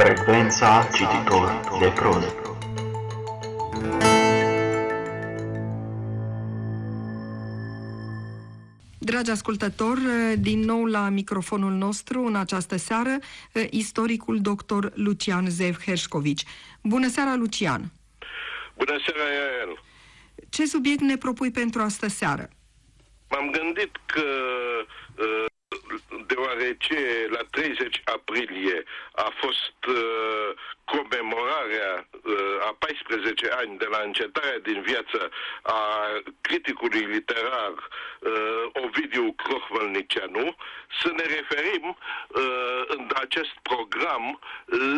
Frecvența cititor de proză Dragi ascultători, din nou la microfonul nostru în această seară, istoricul dr. Lucian Zev Herșcovici. Bună seara, Lucian! Bună seara, Iael! Ce subiect ne propui pentru astă seară? M-am gândit că uh, deoarece la 30 aprilie a fost uh, comemorarea uh, a 14 ani de la încetarea din viață a criticului literar uh, Ovidiu Crohmălnicianu, să ne referim uh, în acest program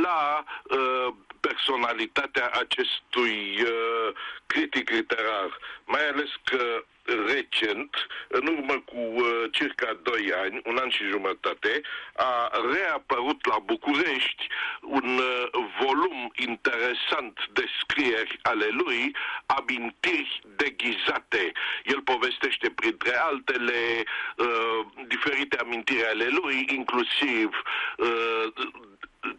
la uh, personalitatea acestui uh, critic literar, mai ales că recent, în urmă cu uh, circa 2 ani, un an și jumătate, a reapărut la București un uh, volum interesant de scrieri ale lui, amintiri deghizate. El povestește, printre altele, uh, diferite amintiri ale lui, inclusiv uh,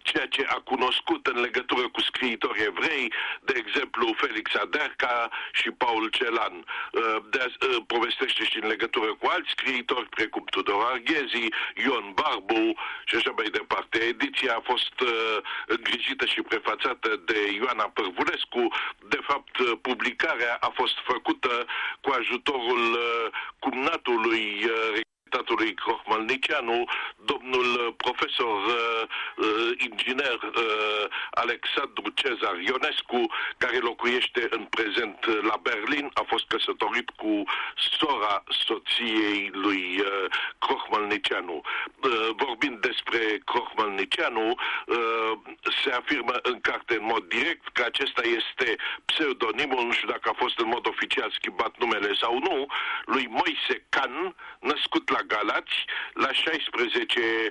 ceea ce a cunoscut în legătură cu scriitori evrei, de exemplu Felix Aderca și Paul Celan. Uh, de uh, povestește și în legătură cu alți scriitori, precum Tudor Arghezi, Ion Barbu și așa mai departe. Ediția a fost uh, îngrijită și prefațată de Ioana Părvulescu. De fapt, publicarea a fost făcută cu ajutorul cumnatului statului Crohmalnicianu, domnul uh, profesor uh, uh, inginer uh, Alexandru Cezar Ionescu, care locuiește în prezent uh, la Berlin, a fost căsătorit cu sora soției lui uh, Crohmalnicianu. Uh, vorbind despre Crohmalnicianu, uh, se afirmă în carte în mod direct că acesta este pseudonimul, nu știu dacă a fost în mod oficial schimbat numele sau nu, lui Moise Can, născut la Galați la 16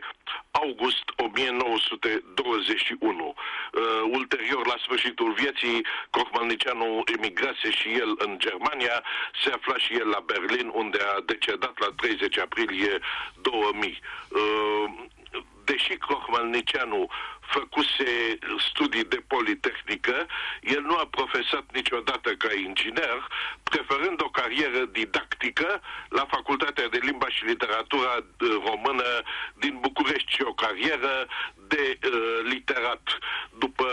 august 1921. Uh, ulterior, la sfârșitul vieții, Crohmalnicianu emigrase și el în Germania, se afla și el la Berlin, unde a decedat la 30 aprilie 2000. Uh, deși Crohmalnicianu făcuse studii de politehnică, el nu a profesat niciodată ca inginer, preferând o carieră didactică la Facultatea de Limba și Literatura uh, Română din București și o carieră de uh, literat. După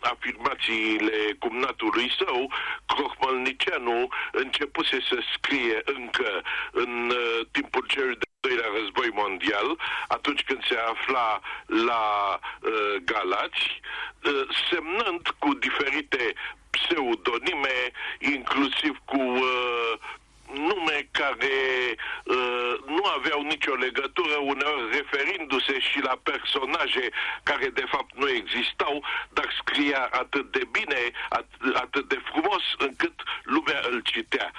afirmațiile cumnatului său, Crohmalnicianu începuse să scrie încă în uh, timpul celui de doilea război mondial, atunci când se afla la uh, Galați, uh, semnând cu diferite pseudonime, inclusiv cu uh, nume care uh, nu aveau nicio legătură, uneori referindu-se și la personaje care de fapt nu existau, dar scria atât de bine, at- atât de frumos, încât lumea îl citea.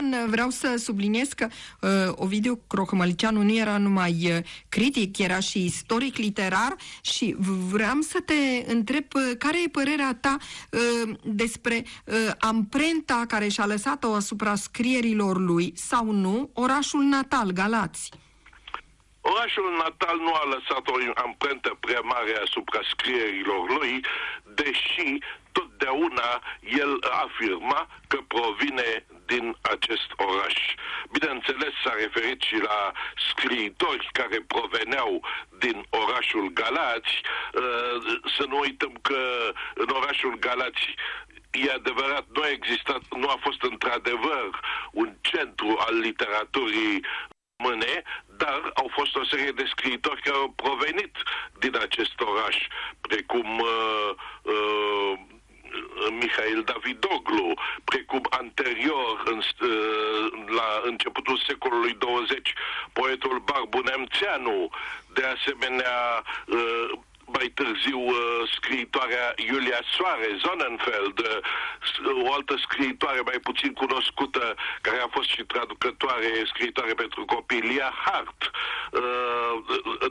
Lucian, vreau să subliniez că uh, Ovidiu Crohmălicianu nu era numai uh, critic, era și istoric literar și vreau să te întreb uh, care e părerea ta uh, despre uh, amprenta care și-a lăsat-o asupra scrierii scrierilor lui sau nu orașul natal, Galați? Orașul natal nu a lăsat o amprentă prea mare asupra scrierilor lui, deși totdeauna el afirma că provine din acest oraș. Bineînțeles, s-a referit și la scriitori care proveneau din orașul Galați. Uh, să nu uităm că în orașul Galați e adevărat, nu a existat, nu a fost într-adevăr un centru al literaturii române, dar au fost o serie de scriitori care au provenit din acest oraș, precum uh, uh, Mihail Davidoglu, precum anterior, în, uh, la începutul secolului 20, poetul Barbu Nemțeanu, de asemenea uh, mai târziu uh, scriitoarea Iulia Soare, Sonnenfeld, uh, o altă scriitoare mai puțin cunoscută, care a fost și traducătoare, scriitoare pentru copii, Lia Hart, uh,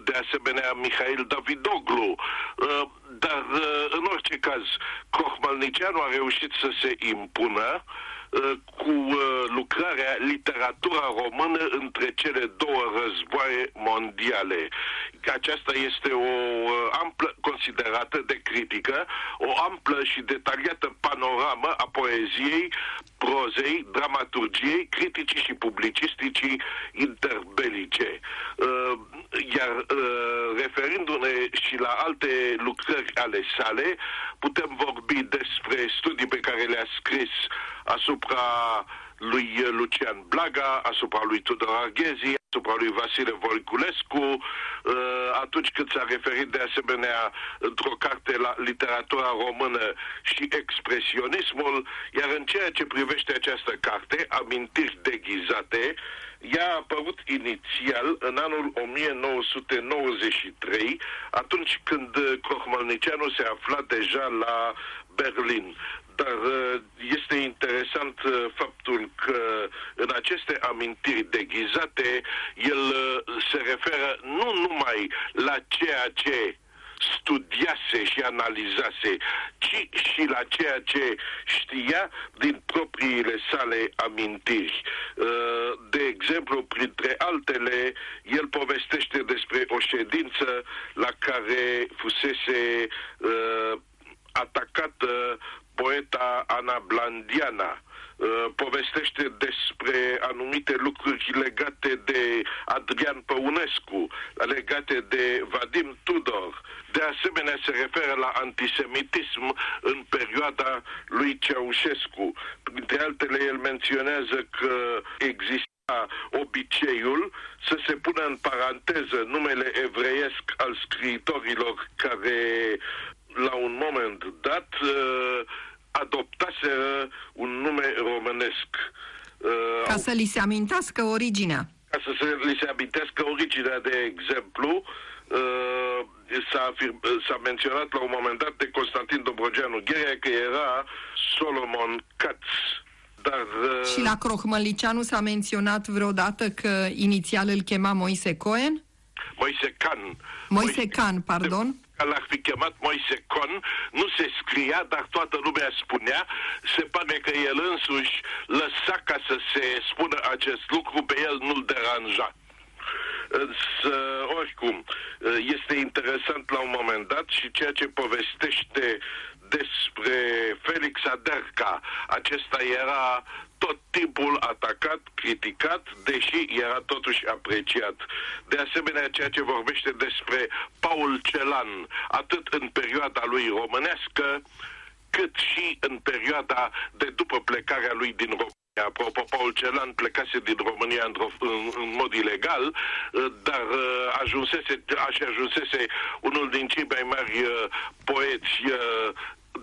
de asemenea Mihail Davidoglu, uh, dar uh, în orice caz, Crohmalnicianu a reușit să se impună cu lucrarea Literatura română între cele două războaie mondiale. Aceasta este o amplă considerată de critică, o amplă și detaliată panoramă a poeziei, prozei, dramaturgiei, criticii și publicisticii interbelice. Iar referindu-ne și la alte lucrări ale sale, putem vorbi despre studii pe care le-a scris asupra lui Lucian Blaga, asupra lui Tudor Arghezi, asupra lui Vasile Voiculescu, uh, atunci când s-a referit de asemenea într-o carte la literatura română și expresionismul, iar în ceea ce privește această carte, Amintiri deghizate, ea a apărut inițial în anul 1993, atunci când Crohmalnicianu se afla deja la Berlin. Dar uh, este interesant uh, faptul că în aceste amintiri deghizate el uh, se referă nu numai la ceea ce studiase și analizase, ci și la ceea ce știa din propriile sale amintiri. De exemplu, printre altele, el povestește despre o ședință la care fusese atacată poeta Ana Blandiana uh, povestește despre anumite lucruri legate de Adrian Păunescu, legate de Vadim Tudor. De asemenea, se referă la antisemitism în perioada lui Ceaușescu. Printre altele, el menționează că există obiceiul să se pună în paranteză numele evreiesc al scriitorilor care la un moment dat uh, adoptase un nume românesc. Uh, ca să li se amintească originea. Ca să se, li se amintească originea, de exemplu, uh, s-a, afirm, s-a menționat la un moment dat de Constantin Dobrogeanu Gherea că era Solomon Katz. Dar, uh, Și la Crohmălicianu s-a menționat vreodată că inițial îl chema Moise Cohen? Moise Can. Moise, Moise Can, pardon l-ar fi chemat Moise Con, nu se scria, dar toată lumea spunea, se pare că el însuși lăsa ca să se spună acest lucru, pe el nu-l deranja. Însă, oricum, este interesant la un moment dat și ceea ce povestește despre Felix Aderca. Acesta era tot timpul atacat, criticat, deși era totuși apreciat. De asemenea, ceea ce vorbește despre Paul Celan, atât în perioada lui românească, cât și în perioada de după plecarea lui din România. Apropo, Paul Celan plecase din România în, în, în mod ilegal, dar uh, ajunsese, așa ajunsese unul din cei mai mari uh, poeți uh,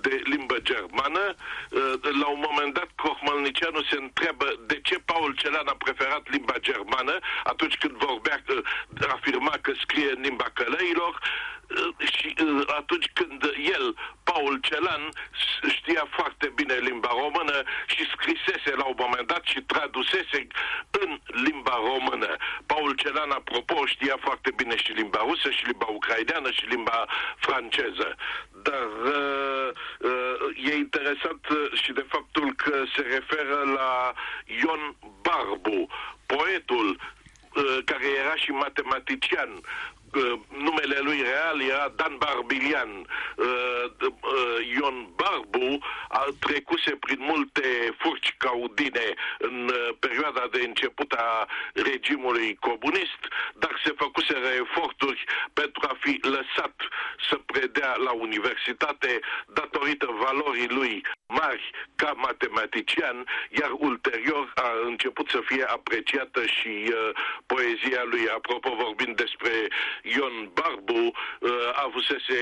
de limbă germană. Uh, la un moment dat, Crohmalnicianu se întreabă de ce Paul Celan a preferat limba germană atunci când vorbea, afirma că scrie în limba călăilor uh, și uh, atunci când el, Paul Celan, știa foarte bine limba română și scrisese la un moment dat și tradusese în limba română. Paul Celan, apropo, știa foarte bine și limba rusă și limba ucraineană și limba franceză. Dar uh, uh, e interesant uh, și de faptul că se referă la Ion Barbu, poetul uh, care era și matematician, Uh, numele lui real era Dan Barbilian. Uh, uh, Ion Barbu a trecuse prin multe furci caudine în perioada de început a regimului comunist, dar se făcuseră eforturi pentru a fi lăsat să predea la universitate datorită valorii lui mari ca matematician, iar ulterior a început să fie apreciată și uh, poezia lui. Apropo, vorbind despre Ion Barbu, uh, avusese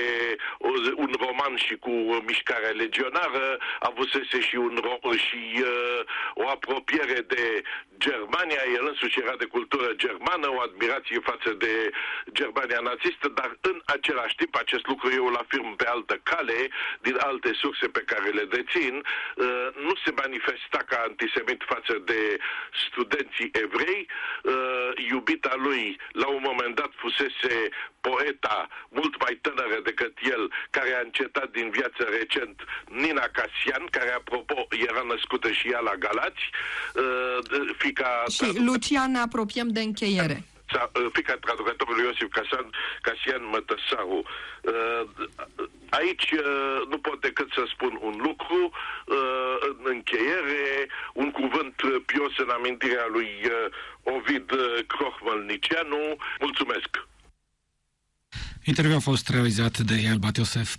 un roman și cu mișcarea legionară, avusese și, un și uh, o apropiere de Germania, el însuși era de cultură germană, o admirație față de Germania nazistă, dar în același timp acest lucru eu îl afirm pe altă cale, din alte surse pe care le dețin, puțin, uh, nu se manifesta ca antisemit față de studenții evrei. Uh, iubita lui, la un moment dat, fusese poeta mult mai tânără decât el, care a încetat din viață recent, Nina Casian, care, apropo, era născută și ea la Galați, fica... Și Lucian, ne apropiem de încheiere fica traducătorului Iosif Casian, Casian Mătăsaru. Aici nu pot decât să spun un lucru, în încheiere, un cuvânt pios în amintirea lui Ovid Crohmălnicianu. Mulțumesc! Interviul a fost realizat de Elbat Iosef.